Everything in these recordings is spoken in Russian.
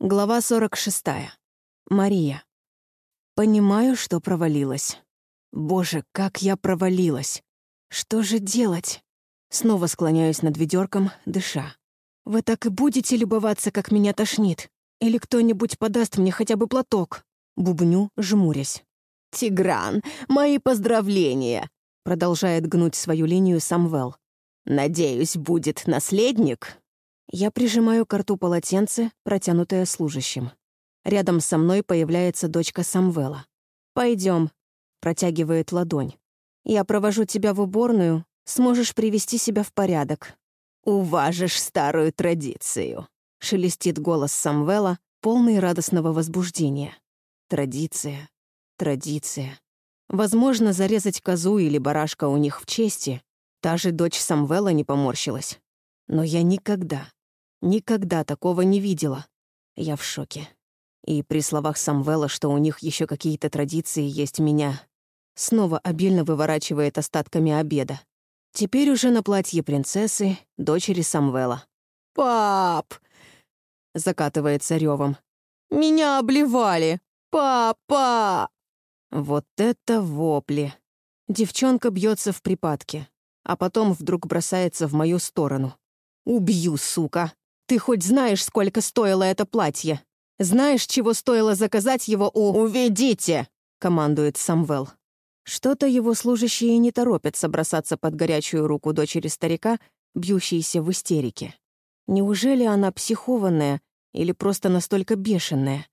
Глава 46. Мария. Понимаю, что провалилась. Боже, как я провалилась. Что же делать? Снова склоняюсь над ведерком, дыша. Вы так и будете любоваться, как меня тошнит? Или кто-нибудь подаст мне хотя бы платок? Бубню, жмурясь. «Тигран, мои поздравления!» Продолжает гнуть свою линию Самвел. «Надеюсь, будет наследник?» Я прижимаю к рту полотенце, протянутое служащим. Рядом со мной появляется дочка Самвела. Пойдем, протягивает ладонь. «Я провожу тебя в уборную, сможешь привести себя в порядок». «Уважишь старую традицию», — шелестит голос Самвела, полный радостного возбуждения. Традиция, традиция. Возможно, зарезать козу или барашка у них в чести. Та же дочь Самвела не поморщилась. Но я никогда, Никогда такого не видела. Я в шоке. И при словах Самвела, что у них еще какие-то традиции есть меня, снова обильно выворачивает остатками обеда. Теперь уже на платье принцессы, дочери Самвела. «Пап!» — закатывается ревом. «Меня обливали! Папа!» Вот это вопли! Девчонка бьется в припадке, а потом вдруг бросается в мою сторону. «Убью, сука!» Ты хоть знаешь, сколько стоило это платье? Знаешь, чего стоило заказать его у... «Уведите!» — командует Самвел. Что-то его служащие не торопятся бросаться под горячую руку дочери старика, бьющейся в истерике. Неужели она психованная или просто настолько бешеная?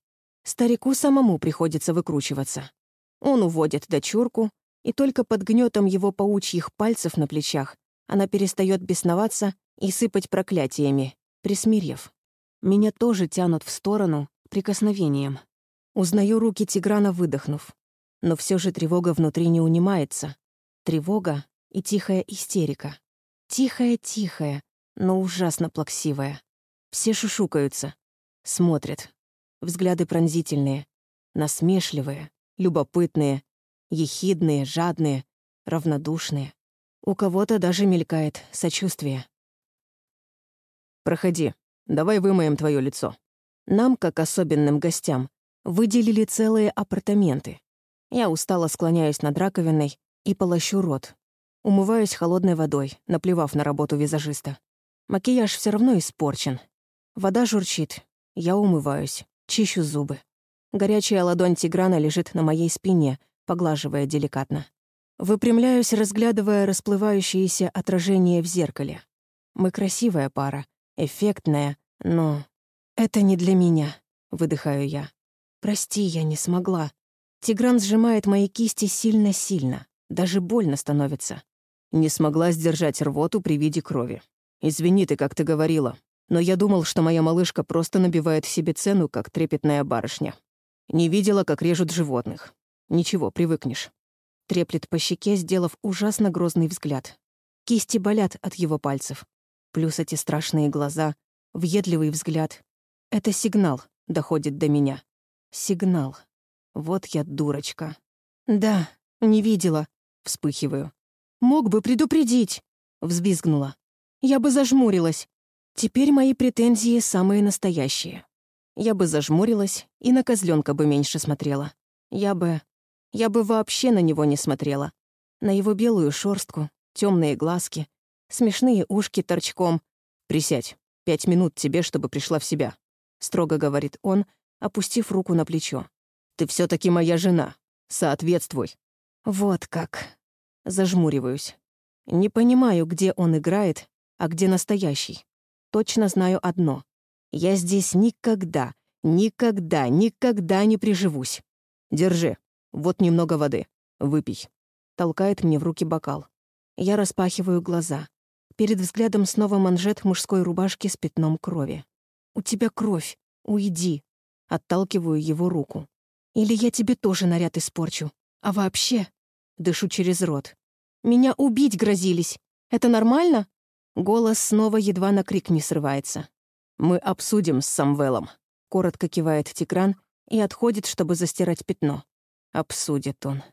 Старику самому приходится выкручиваться. Он уводит дочурку, и только под гнетом его паучьих пальцев на плечах она перестает бесноваться и сыпать проклятиями присмирев. Меня тоже тянут в сторону прикосновением. Узнаю руки Тиграна, выдохнув. Но все же тревога внутри не унимается. Тревога и тихая истерика. Тихая-тихая, но ужасно плаксивая. Все шушукаются, смотрят. Взгляды пронзительные, насмешливые, любопытные, ехидные, жадные, равнодушные. У кого-то даже мелькает сочувствие. «Проходи. Давай вымоем твое лицо». Нам, как особенным гостям, выделили целые апартаменты. Я устало склоняюсь над раковиной и полощу рот. Умываюсь холодной водой, наплевав на работу визажиста. Макияж все равно испорчен. Вода журчит. Я умываюсь, чищу зубы. Горячая ладонь Тиграна лежит на моей спине, поглаживая деликатно. Выпрямляюсь, разглядывая расплывающееся отражение в зеркале. Мы красивая пара, эффектная, но... «Это не для меня», — выдыхаю я. «Прости, я не смогла». Тигран сжимает мои кисти сильно-сильно. Даже больно становится. Не смогла сдержать рвоту при виде крови. «Извини ты, как ты говорила, но я думал, что моя малышка просто набивает себе цену, как трепетная барышня. Не видела, как режут животных. Ничего, привыкнешь». Треплет по щеке, сделав ужасно грозный взгляд. Кисти болят от его пальцев. Плюс эти страшные глаза, въедливый взгляд. Это сигнал доходит до меня. Сигнал. Вот я дурочка. Да, не видела. Вспыхиваю. Мог бы предупредить. Взвизгнула. Я бы зажмурилась. Теперь мои претензии самые настоящие. Я бы зажмурилась и на козленка бы меньше смотрела. Я бы... Я бы вообще на него не смотрела. На его белую шорстку, темные глазки, смешные ушки торчком. «Присядь. Пять минут тебе, чтобы пришла в себя», — строго говорит он, опустив руку на плечо. «Ты все таки моя жена. Соответствуй». «Вот как». Зажмуриваюсь. Не понимаю, где он играет, а где настоящий. Точно знаю одно. Я здесь никогда, никогда, никогда не приживусь. Держи. Вот немного воды. Выпей. Толкает мне в руки бокал. Я распахиваю глаза. Перед взглядом снова манжет мужской рубашки с пятном крови. «У тебя кровь. Уйди». Отталкиваю его руку. «Или я тебе тоже наряд испорчу. А вообще...» Дышу через рот. «Меня убить грозились. Это нормально?» Голос снова едва на крик не срывается. «Мы обсудим с Самвелом», — коротко кивает Тигран и отходит, чтобы застирать пятно. Обсудит он.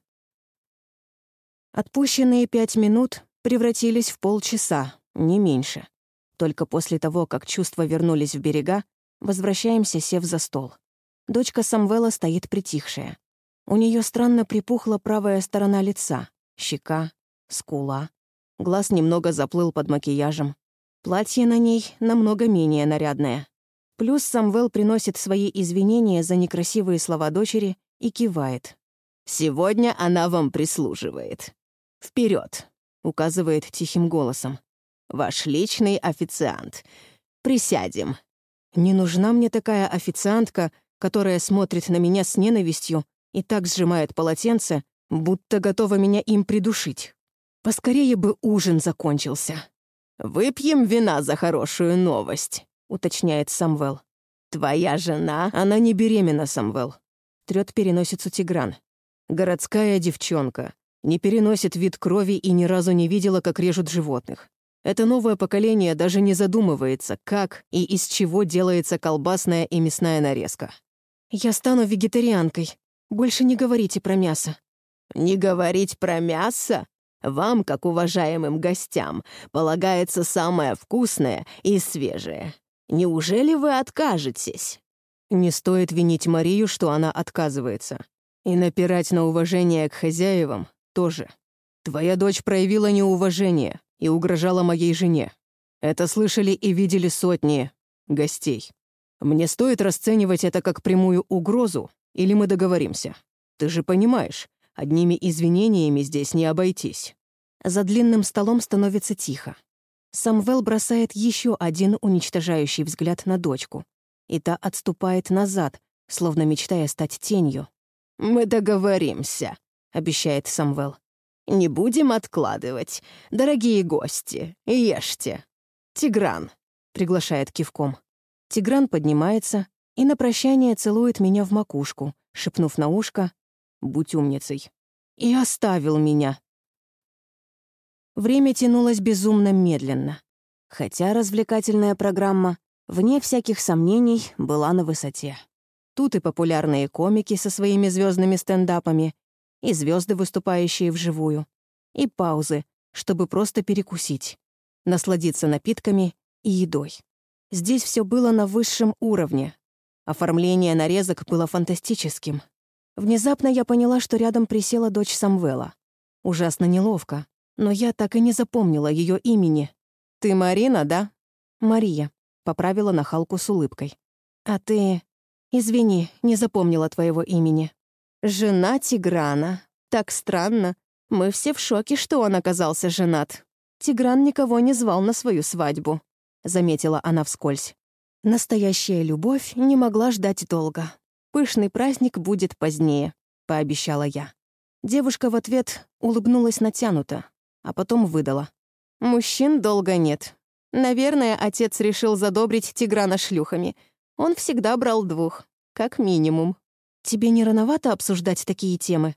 Отпущенные пять минут превратились в полчаса, не меньше. Только после того, как чувства вернулись в берега, Возвращаемся, сев за стол. Дочка Самвела стоит притихшая. У нее странно припухла правая сторона лица, щека, скула. Глаз немного заплыл под макияжем. Платье на ней намного менее нарядное. Плюс Самвел приносит свои извинения за некрасивые слова дочери и кивает. «Сегодня она вам прислуживает. Вперед, указывает тихим голосом. «Ваш личный официант. Присядем». Не нужна мне такая официантка, которая смотрит на меня с ненавистью и так сжимает полотенце, будто готова меня им придушить. Поскорее бы ужин закончился. «Выпьем вина за хорошую новость», — уточняет Самвел. «Твоя жена...» «Она не беременна, Самвел». Трёт переносицу Тигран. «Городская девчонка. Не переносит вид крови и ни разу не видела, как режут животных. Это новое поколение даже не задумывается, как и из чего делается колбасная и мясная нарезка. «Я стану вегетарианкой. Больше не говорите про мясо». «Не говорить про мясо? Вам, как уважаемым гостям, полагается самое вкусное и свежее. Неужели вы откажетесь?» Не стоит винить Марию, что она отказывается. И напирать на уважение к хозяевам тоже. Твоя дочь проявила неуважение и угрожала моей жене. Это слышали и видели сотни гостей. Мне стоит расценивать это как прямую угрозу, или мы договоримся? Ты же понимаешь, одними извинениями здесь не обойтись. За длинным столом становится тихо. Самвел бросает еще один уничтожающий взгляд на дочку, и та отступает назад, словно мечтая стать тенью. «Мы договоримся», — обещает Самвел. «Не будем откладывать. Дорогие гости, ешьте. Тигран», — приглашает кивком. Тигран поднимается и на прощание целует меня в макушку, шепнув на ушко «Будь умницей». И оставил меня. Время тянулось безумно медленно. Хотя развлекательная программа, вне всяких сомнений, была на высоте. Тут и популярные комики со своими звездными стендапами, и звезды, выступающие вживую, и паузы, чтобы просто перекусить, насладиться напитками и едой. Здесь все было на высшем уровне. Оформление нарезок было фантастическим. Внезапно я поняла, что рядом присела дочь Самвела. Ужасно неловко, но я так и не запомнила ее имени. «Ты Марина, да?» «Мария», — поправила нахалку с улыбкой. «А ты...» «Извини, не запомнила твоего имени». «Жена Тиграна. Так странно. Мы все в шоке, что он оказался женат. Тигран никого не звал на свою свадьбу», — заметила она вскользь. «Настоящая любовь не могла ждать долго. Пышный праздник будет позднее», — пообещала я. Девушка в ответ улыбнулась натянуто, а потом выдала. «Мужчин долго нет. Наверное, отец решил задобрить Тиграна шлюхами. Он всегда брал двух, как минимум». Тебе не рановато обсуждать такие темы?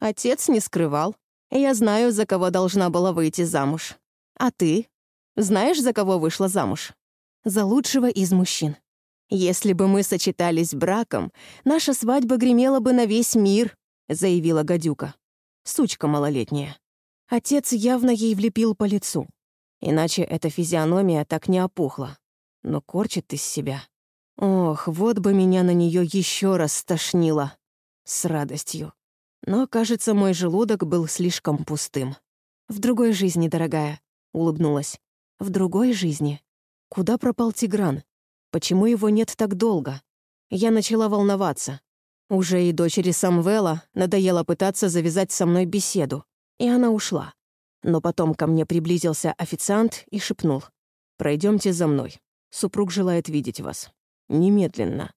Отец не скрывал. Я знаю, за кого должна была выйти замуж. А ты? Знаешь, за кого вышла замуж? За лучшего из мужчин. Если бы мы сочетались браком, наша свадьба гремела бы на весь мир, заявила гадюка. Сучка малолетняя. Отец явно ей влепил по лицу. Иначе эта физиономия так не опухла. Но корчит из себя. Ох, вот бы меня на нее еще раз стошнило. С радостью. Но, кажется, мой желудок был слишком пустым. «В другой жизни, дорогая», — улыбнулась. «В другой жизни. Куда пропал Тигран? Почему его нет так долго?» Я начала волноваться. Уже и дочери Самвела надоело пытаться завязать со мной беседу, и она ушла. Но потом ко мне приблизился официант и шепнул. «Пройдемте за мной. Супруг желает видеть вас». Немедленно.